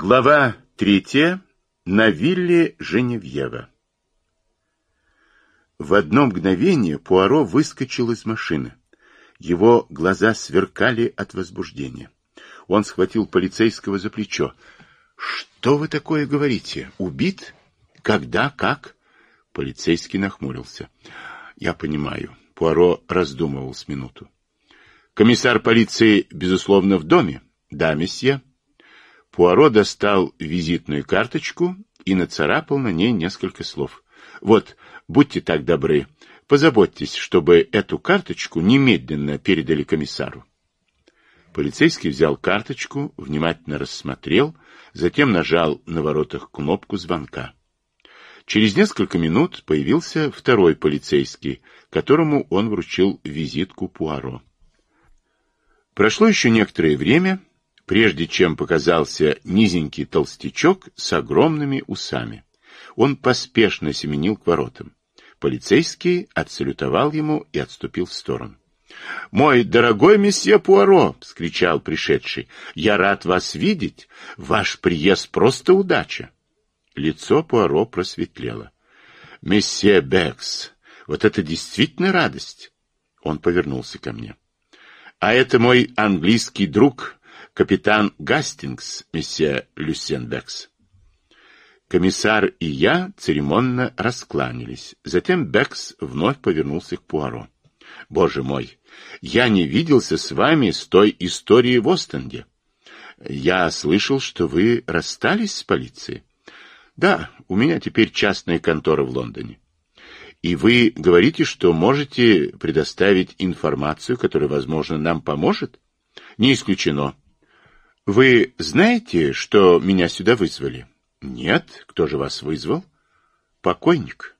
Глава третья. На вилле Женевьева. В одно мгновение Пуаро выскочил из машины. Его глаза сверкали от возбуждения. Он схватил полицейского за плечо. «Что вы такое говорите? Убит? Когда? Как?» Полицейский нахмурился. «Я понимаю». Пуаро раздумывал с минуту. «Комиссар полиции, безусловно, в доме?» «Да, месье». Пуаро достал визитную карточку и нацарапал на ней несколько слов. «Вот, будьте так добры, позаботьтесь, чтобы эту карточку немедленно передали комиссару». Полицейский взял карточку, внимательно рассмотрел, затем нажал на воротах кнопку звонка. Через несколько минут появился второй полицейский, которому он вручил визитку Пуаро. Прошло еще некоторое время, прежде чем показался низенький толстячок с огромными усами. Он поспешно семенил к воротам. Полицейский отсалютовал ему и отступил в сторону. — Мой дорогой месье Пуаро! — скричал пришедший. — Я рад вас видеть. Ваш приезд просто удача. Лицо Пуаро просветлело. — Месье Бекс, вот это действительно радость! Он повернулся ко мне. — А это мой английский друг капитан Гастингс, месье Люсьен-Бекс. Комиссар и я церемонно раскланялись. Затем Бекс вновь повернулся к Пуаро. «Боже мой, я не виделся с вами с той историей в Остенде. Я слышал, что вы расстались с полицией. Да, у меня теперь частная контора в Лондоне. И вы говорите, что можете предоставить информацию, которая, возможно, нам поможет? Не исключено. Вы знаете, что меня сюда вызвали? Нет. Кто же вас вызвал? Покойник.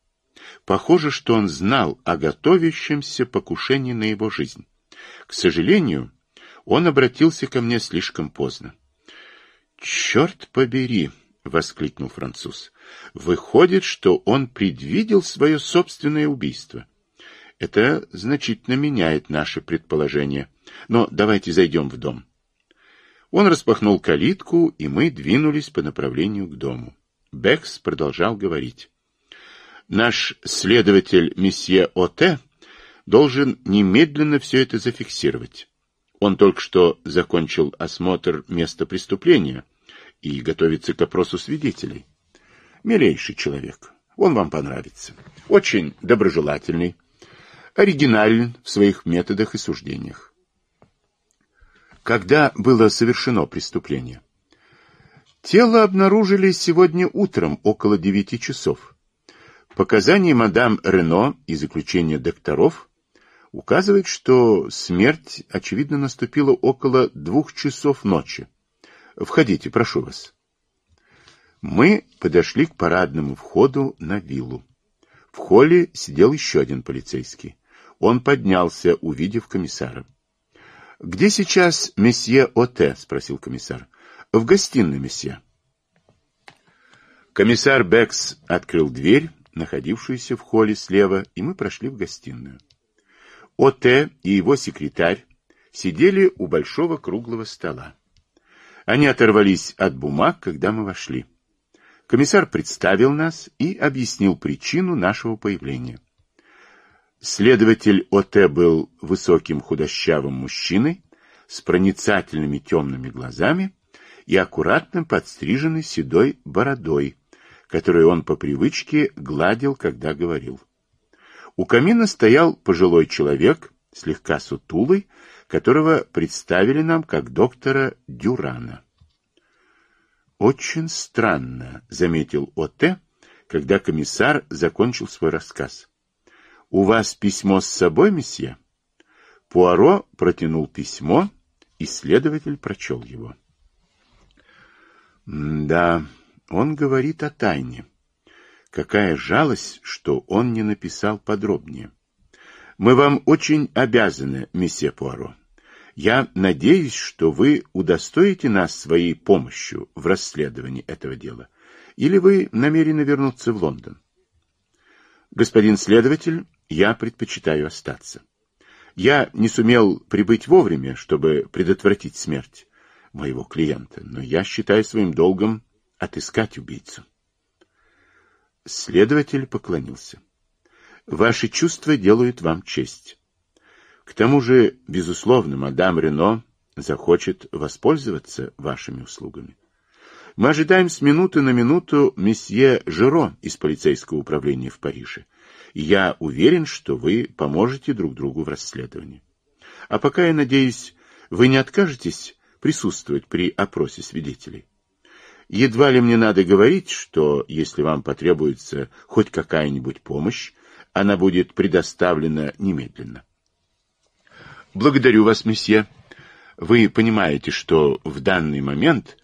Похоже, что он знал о готовящемся покушении на его жизнь. К сожалению, он обратился ко мне слишком поздно. «Черт побери!» — воскликнул француз. «Выходит, что он предвидел свое собственное убийство. Это значительно меняет наше предположение. Но давайте зайдем в дом». Он распахнул калитку, и мы двинулись по направлению к дому. Бекс продолжал говорить. «Наш следователь месье Оте должен немедленно все это зафиксировать. Он только что закончил осмотр места преступления и готовится к опросу свидетелей. Милейший человек, он вам понравится. Очень доброжелательный, оригинален в своих методах и суждениях. Когда было совершено преступление? Тело обнаружили сегодня утром около девяти часов. Показания мадам Рено и заключение докторов указывают, что смерть, очевидно, наступила около двух часов ночи. Входите, прошу вас. Мы подошли к парадному входу на виллу. В холле сидел еще один полицейский. Он поднялся, увидев комиссара. — Где сейчас месье Оте? — спросил комиссар. — В гостиной, месье. Комиссар Бекс открыл дверь, находившуюся в холле слева, и мы прошли в гостиную. Оте и его секретарь сидели у большого круглого стола. Они оторвались от бумаг, когда мы вошли. Комиссар представил нас и объяснил причину нашего появления. Следователь ОТ был высоким худощавым мужчиной с проницательными темными глазами и аккуратно подстриженной седой бородой, которую он по привычке гладил, когда говорил. У камина стоял пожилой человек, слегка сутулый, которого представили нам как доктора Дюрана. «Очень странно», — заметил О.Т., когда комиссар закончил свой рассказ. «У вас письмо с собой, месье?» Пуаро протянул письмо, и следователь прочел его. «Да, он говорит о тайне. Какая жалость, что он не написал подробнее. Мы вам очень обязаны, месье Пуаро. Я надеюсь, что вы удостоите нас своей помощью в расследовании этого дела. Или вы намерены вернуться в Лондон? Господин следователь, я предпочитаю остаться. Я не сумел прибыть вовремя, чтобы предотвратить смерть. моего клиента, но я считаю своим долгом отыскать убийцу. Следователь поклонился. Ваши чувства делают вам честь. К тому же, безусловно, мадам Рено захочет воспользоваться вашими услугами. Мы ожидаем с минуты на минуту месье Жиро из полицейского управления в Париже. Я уверен, что вы поможете друг другу в расследовании. А пока, я надеюсь, вы не откажетесь присутствовать при опросе свидетелей. Едва ли мне надо говорить, что если вам потребуется хоть какая-нибудь помощь, она будет предоставлена немедленно. Благодарю вас, месье. Вы понимаете, что в данный момент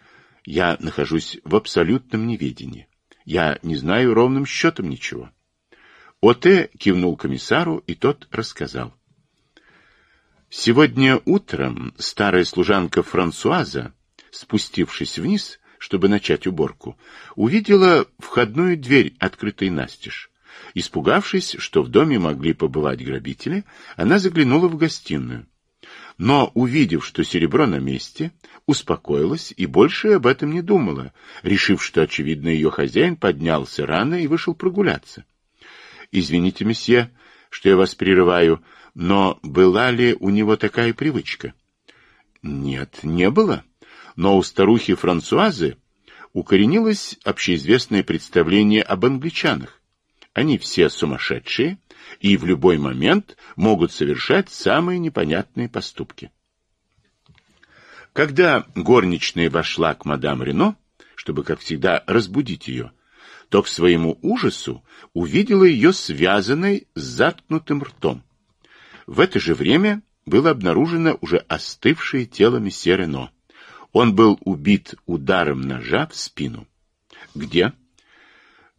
я нахожусь в абсолютном неведении. Я не знаю ровным счетом ничего. Оте кивнул комиссару, и тот рассказал. Сегодня утром старая служанка Франсуаза, спустившись вниз, чтобы начать уборку, увидела входную дверь, открытой настежь. Испугавшись, что в доме могли побывать грабители, она заглянула в гостиную. Но, увидев, что серебро на месте, успокоилась и больше об этом не думала, решив, что, очевидно, ее хозяин поднялся рано и вышел прогуляться. «Извините, месье, что я вас прерываю, но была ли у него такая привычка?» «Нет, не было. Но у старухи Франсуазы укоренилось общеизвестное представление об англичанах. Они все сумасшедшие и в любой момент могут совершать самые непонятные поступки. Когда горничная вошла к мадам Рено, чтобы, как всегда, разбудить ее, то к своему ужасу увидела ее связанной с заткнутым ртом. В это же время было обнаружено уже остывшее тело месье Рено. Он был убит ударом ножа в спину. Где?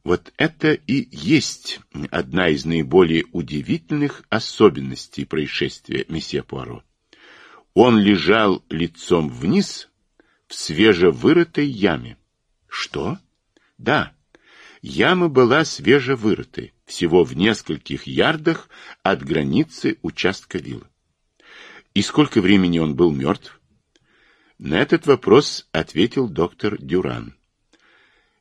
Вот это и есть одна из наиболее удивительных особенностей происшествия месье Пуаро. Он лежал лицом вниз в свежевырытой яме. Что? Да, яма была свежевырытой, всего в нескольких ярдах от границы участка виллы. И сколько времени он был мертв? На этот вопрос ответил доктор Дюран.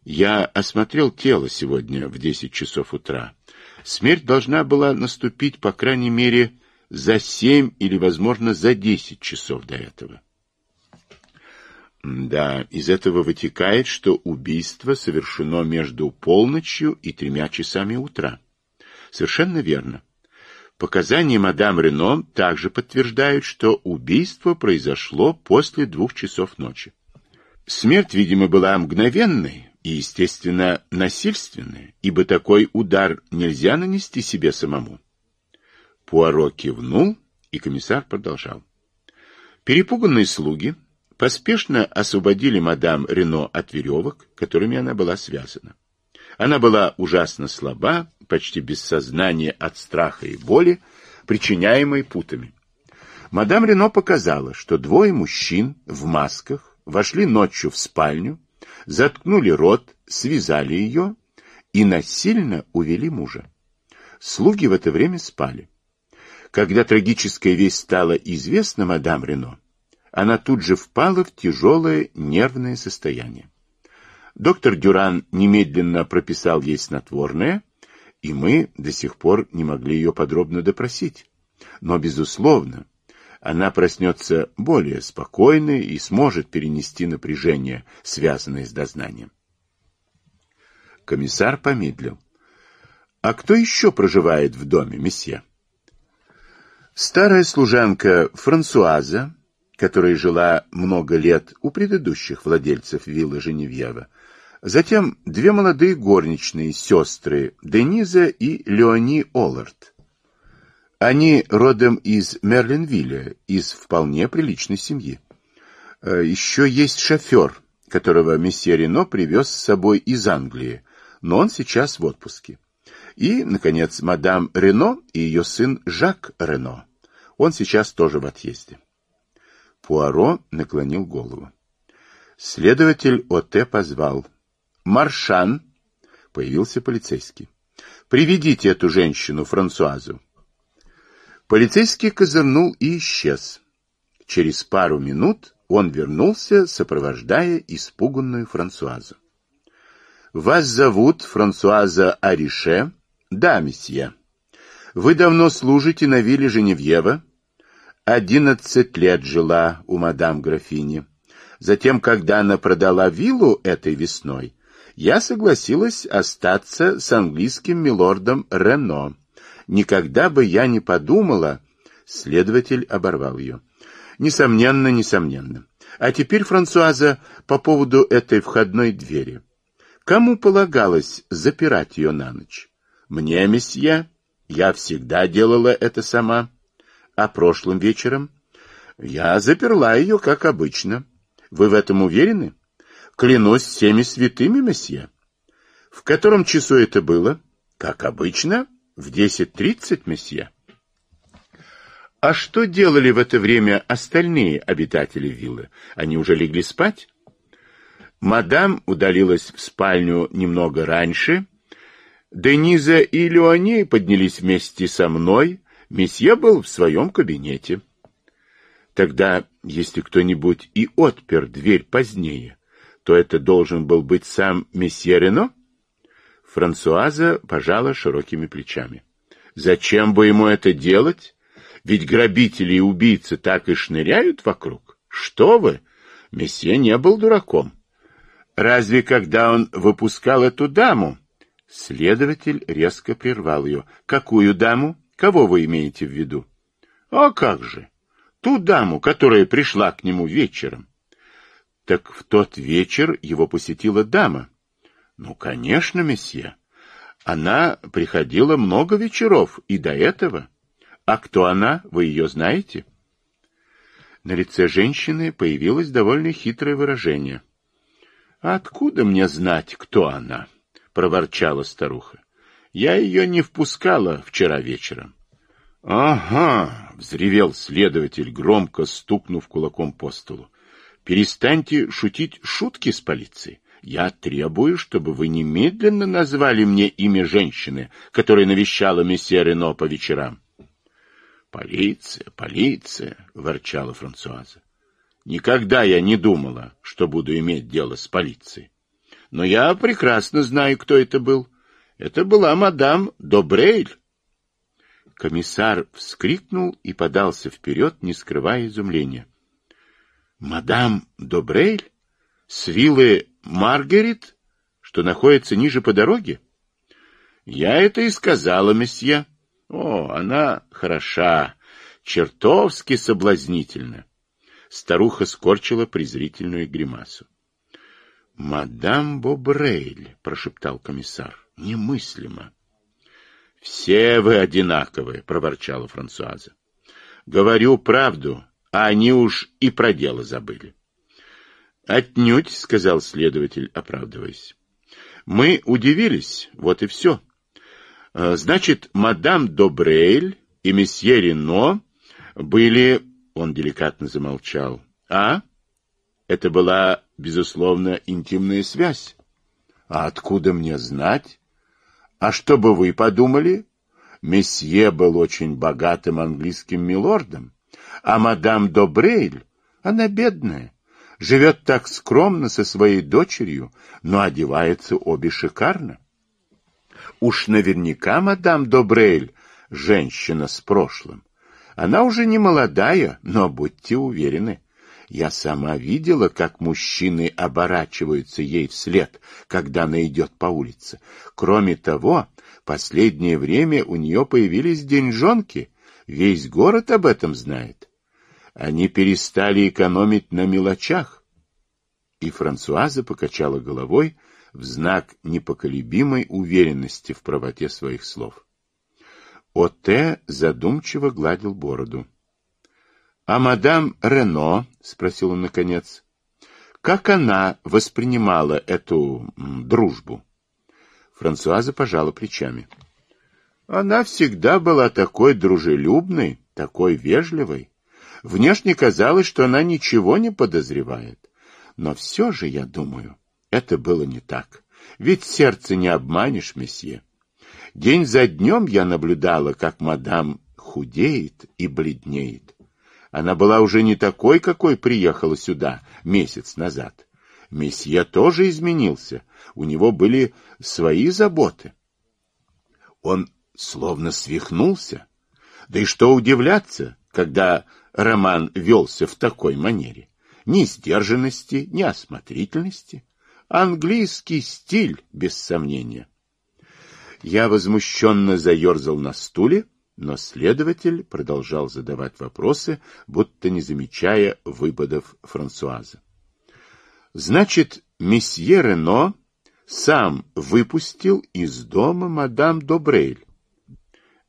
Я осмотрел тело сегодня в 10 часов утра. Смерть должна была наступить, по крайней мере, за 7 или, возможно, за 10 часов до этого. Да, из этого вытекает, что убийство совершено между полночью и тремя часами утра. Совершенно верно. Показания мадам Рено также подтверждают, что убийство произошло после двух часов ночи. Смерть, видимо, была мгновенной, и, естественно, насильственное, ибо такой удар нельзя нанести себе самому. Пуаро кивнул, и комиссар продолжал. Перепуганные слуги поспешно освободили мадам Рено от веревок, которыми она была связана. Она была ужасно слаба, почти без сознания от страха и боли, причиняемой путами. Мадам Рено показала, что двое мужчин в масках вошли ночью в спальню, заткнули рот, связали ее и насильно увели мужа. Слуги в это время спали. Когда трагическая весть стала известна мадам Рено, она тут же впала в тяжелое нервное состояние. Доктор Дюран немедленно прописал ей снотворное, и мы до сих пор не могли ее подробно допросить. Но, безусловно, она проснется более спокойной и сможет перенести напряжение, связанное с дознанием. Комиссар помедлил. «А кто еще проживает в доме, месье?» Старая служанка Франсуаза, которая жила много лет у предыдущих владельцев виллы Женевьева, затем две молодые горничные сестры Дениза и Леони Оллард, они родом из Мерлинвилля, из вполне приличной семьи. Э, еще есть шофер, которого месье Рено привез с собой из Англии, но он сейчас в отпуске. И, наконец, мадам Рено и ее сын Жак Рено. Он сейчас тоже в отъезде. Пуаро наклонил голову. Следователь ОТ позвал. «Маршан!» Появился полицейский. «Приведите эту женщину, Франсуазу». Полицейский козырнул и исчез. Через пару минут он вернулся, сопровождая испуганную Франсуазу. «Вас зовут Франсуаза Арише?» «Да, месье». «Вы давно служите на вилле Женевьева?» «Одиннадцать лет жила у мадам графини. Затем, когда она продала виллу этой весной, я согласилась остаться с английским милордом Рено. Никогда бы я не подумала...» Следователь оборвал ее. Несомненно, несомненно. А теперь, Франсуаза, по поводу этой входной двери. Кому полагалось запирать ее на ночь? Мне, месье. Я всегда делала это сама. А прошлым вечером? Я заперла ее, как обычно. Вы в этом уверены? Клянусь всеми святыми, месье. В котором часу это было? Как обычно, в десять тридцать, месье. А что делали в это время остальные обитатели виллы? Они уже легли спать? Мадам удалилась в спальню немного раньше. Дениза и Леони поднялись вместе со мной. Месье был в своем кабинете. Тогда, если кто-нибудь и отпер дверь позднее, то это должен был быть сам месье Рено? Франсуаза пожала широкими плечами. Зачем бы ему это делать? Ведь грабители и убийцы так и шныряют вокруг. Что вы? Месье не был дураком. Разве когда он выпускал эту даму? Следователь резко прервал ее. Какую даму? Кого вы имеете в виду? А как же? Ту даму, которая пришла к нему вечером. Так в тот вечер его посетила дама. Ну, конечно, месье. Она приходила много вечеров и до этого. А кто она, вы ее знаете? На лице женщины появилось довольно хитрое выражение. «А откуда мне знать, кто она? проворчала старуха. Я ее не впускала вчера вечером. Ага, взревел следователь, громко стукнув кулаком по столу. Перестаньте шутить шутки с полицией. Я требую, чтобы вы немедленно назвали мне имя женщины, которая навещала месье Рено по вечерам. «Полиция, полиция!» — ворчала Франсуаза. «Никогда я не думала, что буду иметь дело с полицией. Но я прекрасно знаю, кто это был. Это была мадам Добрейль». Комиссар вскрикнул и подался вперед, не скрывая изумления. «Мадам Добрейль? С виллы Маргарет, что находится ниже по дороге?» «Я это и сказала, месье». О, она хороша, чертовски соблазнительна. Старуха скорчила презрительную гримасу. — Мадам Бобрейль, — прошептал комиссар, — немыслимо. — Все вы одинаковые, — проворчала Франсуаза. — Говорю правду, а они уж и про дело забыли. — Отнюдь, — сказал следователь, оправдываясь. — Мы удивились, вот и все. — Э, значит, мадам Добрейль и месье Рено были... Он деликатно замолчал. А? Это была, безусловно, интимная связь. А откуда мне знать? А что бы вы подумали? Месье был очень богатым английским милордом, а мадам Добрейль, она бедная, живет так скромно со своей дочерью, но одевается обе шикарно. Уж наверняка мадам Добрейль — женщина с прошлым. Она уже не молодая, но будьте уверены. Я сама видела, как мужчины оборачиваются ей вслед, когда она идет по улице. Кроме того, последнее время у нее появились деньжонки. Весь город об этом знает. Они перестали экономить на мелочах. И Франсуаза покачала головой, в знак непоколебимой уверенности в правоте своих слов. Оте задумчиво гладил бороду. — А мадам Рено, — спросил он наконец, — как она воспринимала эту дружбу? Франсуаза пожала плечами. — Она всегда была такой дружелюбной, такой вежливой. Внешне казалось, что она ничего не подозревает. Но все же, я думаю, это было не так. Ведь сердце не обманешь, месье. День за днем я наблюдала, как мадам худеет и бледнеет. Она была уже не такой, какой приехала сюда месяц назад. Месье тоже изменился. У него были свои заботы. Он словно свихнулся. Да и что удивляться, когда роман велся в такой манере? Ни сдержанности, ни осмотрительности. Английский стиль, без сомнения. Я возмущенно заерзал на стуле, но следователь продолжал задавать вопросы, будто не замечая выпадов Франсуаза. Значит, месье Рено сам выпустил из дома мадам Добрейль.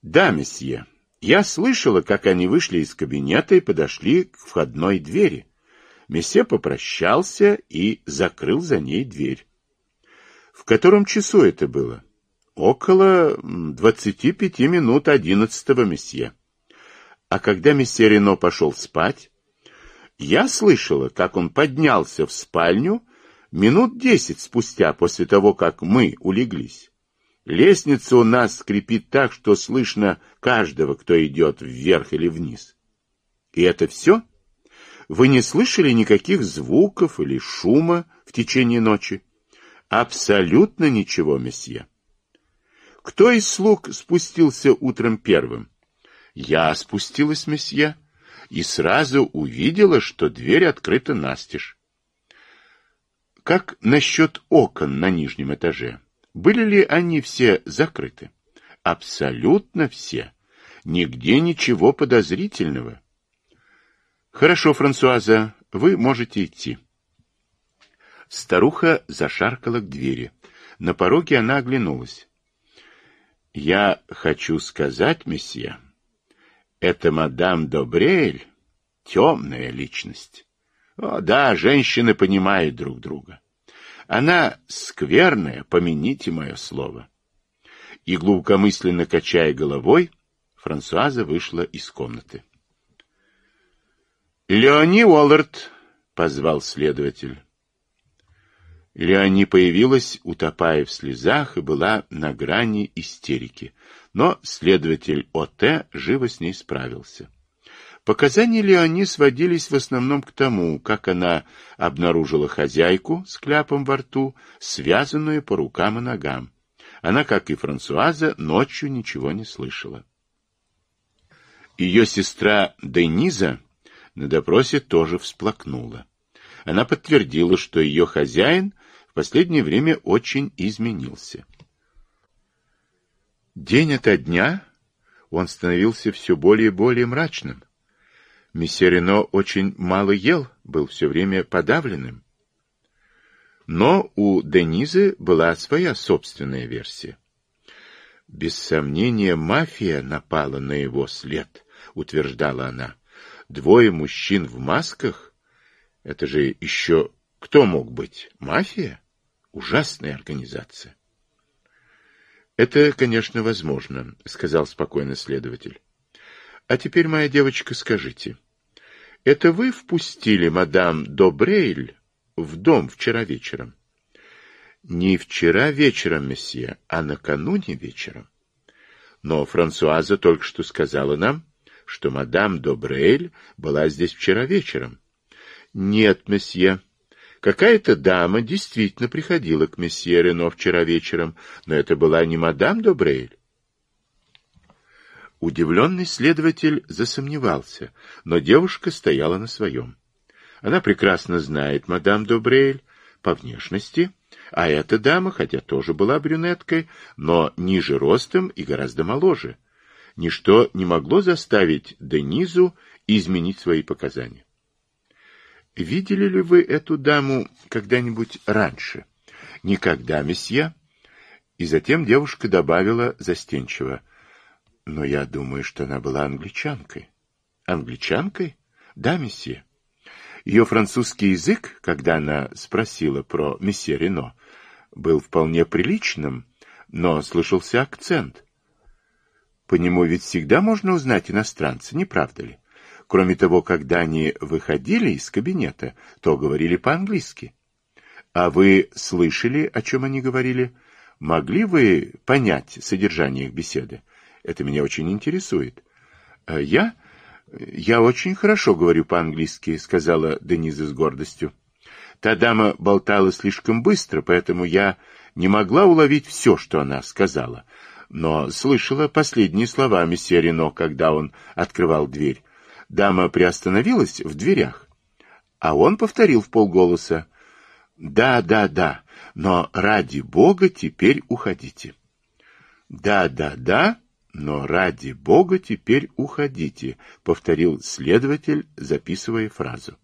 Да, месье. Я слышала, как они вышли из кабинета и подошли к входной двери. Месье попрощался и закрыл за ней дверь. В котором часу это было? Около двадцати пяти минут одиннадцатого, месье. А когда месье Рено пошел спать, я слышала, как он поднялся в спальню минут десять спустя после того, как мы улеглись. Лестница у нас скрипит так, что слышно каждого, кто идет вверх или вниз. И это все? Вы не слышали никаких звуков или шума в течение ночи? Абсолютно ничего, месье. Кто из слуг спустился утром первым? Я спустилась, месье, и сразу увидела, что дверь открыта настежь. Как насчет окон на нижнем этаже? Были ли они все закрыты? Абсолютно все. Нигде ничего подозрительного. Хорошо, Франсуаза, вы можете идти. Старуха зашаркала к двери. На пороге она оглянулась. Я хочу сказать, месье, это мадам Добрель темная личность. О, да, женщины понимают друг друга. Она скверная, помяните мое слово. И глубокомысленно качая головой, Франсуаза вышла из комнаты. «Леони Уоллард!» — позвал следователь. Леони появилась, утопая в слезах, и была на грани истерики. Но следователь ОТ живо с ней справился. Показания Леони сводились в основном к тому, как она обнаружила хозяйку с кляпом во рту, связанную по рукам и ногам. Она, как и Франсуаза, ночью ничего не слышала. Ее сестра Дениза на допросе тоже всплакнула. Она подтвердила, что ее хозяин последнее время очень изменился. День ото дня он становился все более и более мрачным. Месье Рено очень мало ел, был все время подавленным. Но у Денизы была своя собственная версия. Без сомнения, мафия напала на его след, утверждала она. Двое мужчин в масках? Это же еще кто мог быть? Мафия? Ужасная организация. Это, конечно, возможно, сказал спокойно следователь. А теперь, моя девочка, скажите, это вы впустили мадам Добрейль в дом вчера вечером? Не вчера вечером, месье, а накануне вечером. Но Франсуаза только что сказала нам, что мадам Добрейль была здесь вчера вечером. Нет, месье, Какая-то дама действительно приходила к месье Рено вчера вечером, но это была не мадам Добрейль. Удивленный следователь засомневался, но девушка стояла на своем. Она прекрасно знает мадам Добрейль по внешности, а эта дама, хотя тоже была брюнеткой, но ниже ростом и гораздо моложе. Ничто не могло заставить Денизу изменить свои показания. Видели ли вы эту даму когда-нибудь раньше? Никогда, месье. И затем девушка добавила застенчиво. Но я думаю, что она была англичанкой. Англичанкой? Да, месье. Ее французский язык, когда она спросила про месье Рено, был вполне приличным, но слышался акцент. По нему ведь всегда можно узнать иностранца, не правда ли? Кроме того, когда они выходили из кабинета, то говорили по-английски. А вы слышали, о чем они говорили? Могли вы понять содержание их беседы? Это меня очень интересует. А я? Я очень хорошо говорю по-английски, сказала Дениза с гордостью. Та дама болтала слишком быстро, поэтому я не могла уловить все, что она сказала. Но слышала последние слова месье Рено, когда он открывал дверь. Дама приостановилась в дверях. А он повторил в полголоса. «Да, да, да, но ради Бога теперь уходите». «Да, да, да, но ради Бога теперь уходите», — повторил следователь, записывая фразу.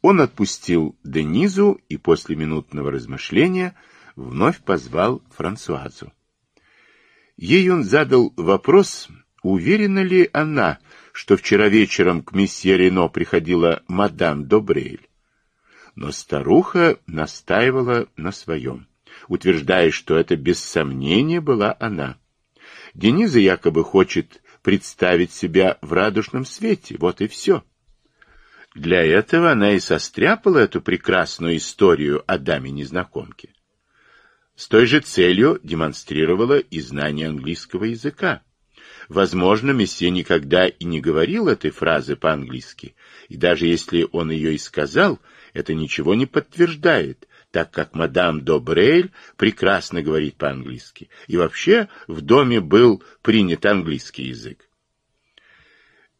Он отпустил Денизу и после минутного размышления вновь позвал Франсуазу. Ей он задал вопрос, уверена ли она, что вчера вечером к месье Рено приходила мадам Добрейль. Но старуха настаивала на своем, утверждая, что это без сомнения была она. Дениза якобы хочет представить себя в радужном свете, вот и все. Для этого она и состряпала эту прекрасную историю о даме-незнакомке. С той же целью демонстрировала и знание английского языка. Возможно, месье никогда и не говорил этой фразы по-английски, и даже если он ее и сказал, это ничего не подтверждает, так как мадам Добрейль прекрасно говорит по-английски, и вообще в доме был принят английский язык.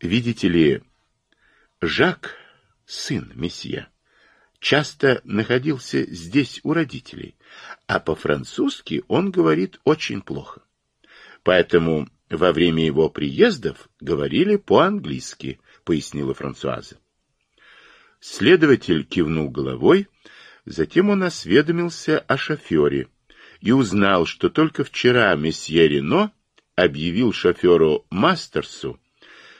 Видите ли, Жак сын месье, часто находился здесь у родителей, а по-французски он говорит очень плохо. Поэтому во время его приездов говорили по-английски, пояснила Франсуаза. Следователь кивнул головой, затем он осведомился о шофере и узнал, что только вчера месье Рено объявил шоферу Мастерсу,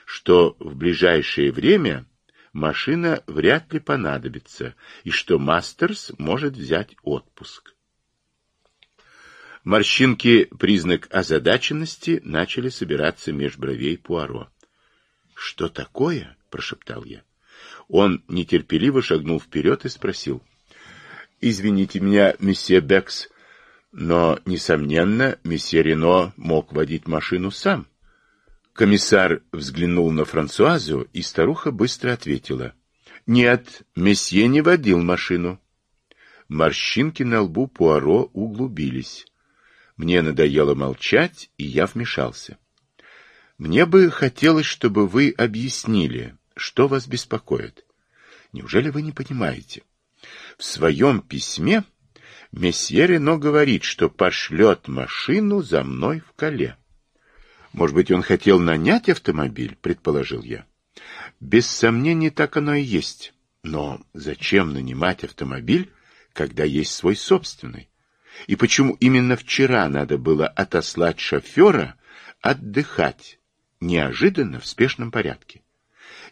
что в ближайшее время машина вряд ли понадобится, и что Мастерс может взять отпуск. Морщинки, признак озадаченности, начали собираться меж бровей Пуаро. — Что такое? — прошептал я. Он нетерпеливо шагнул вперед и спросил. — Извините меня, месье Бекс, но, несомненно, месье Рено мог водить машину сам. Комиссар взглянул на Франсуазу, и старуха быстро ответила. — Нет, месье не водил машину. Морщинки на лбу Пуаро углубились. Мне надоело молчать, и я вмешался. Мне бы хотелось, чтобы вы объяснили, что вас беспокоит. Неужели вы не понимаете? В своем письме месье Рено говорит, что пошлет машину за мной в Кале. Может быть, он хотел нанять автомобиль, предположил я. Без сомнений, так оно и есть. Но зачем нанимать автомобиль, когда есть свой собственный? И почему именно вчера надо было отослать шофера отдыхать, неожиданно в спешном порядке?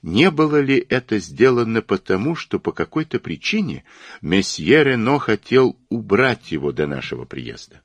Не было ли это сделано потому, что по какой-то причине месье Рено хотел убрать его до нашего приезда?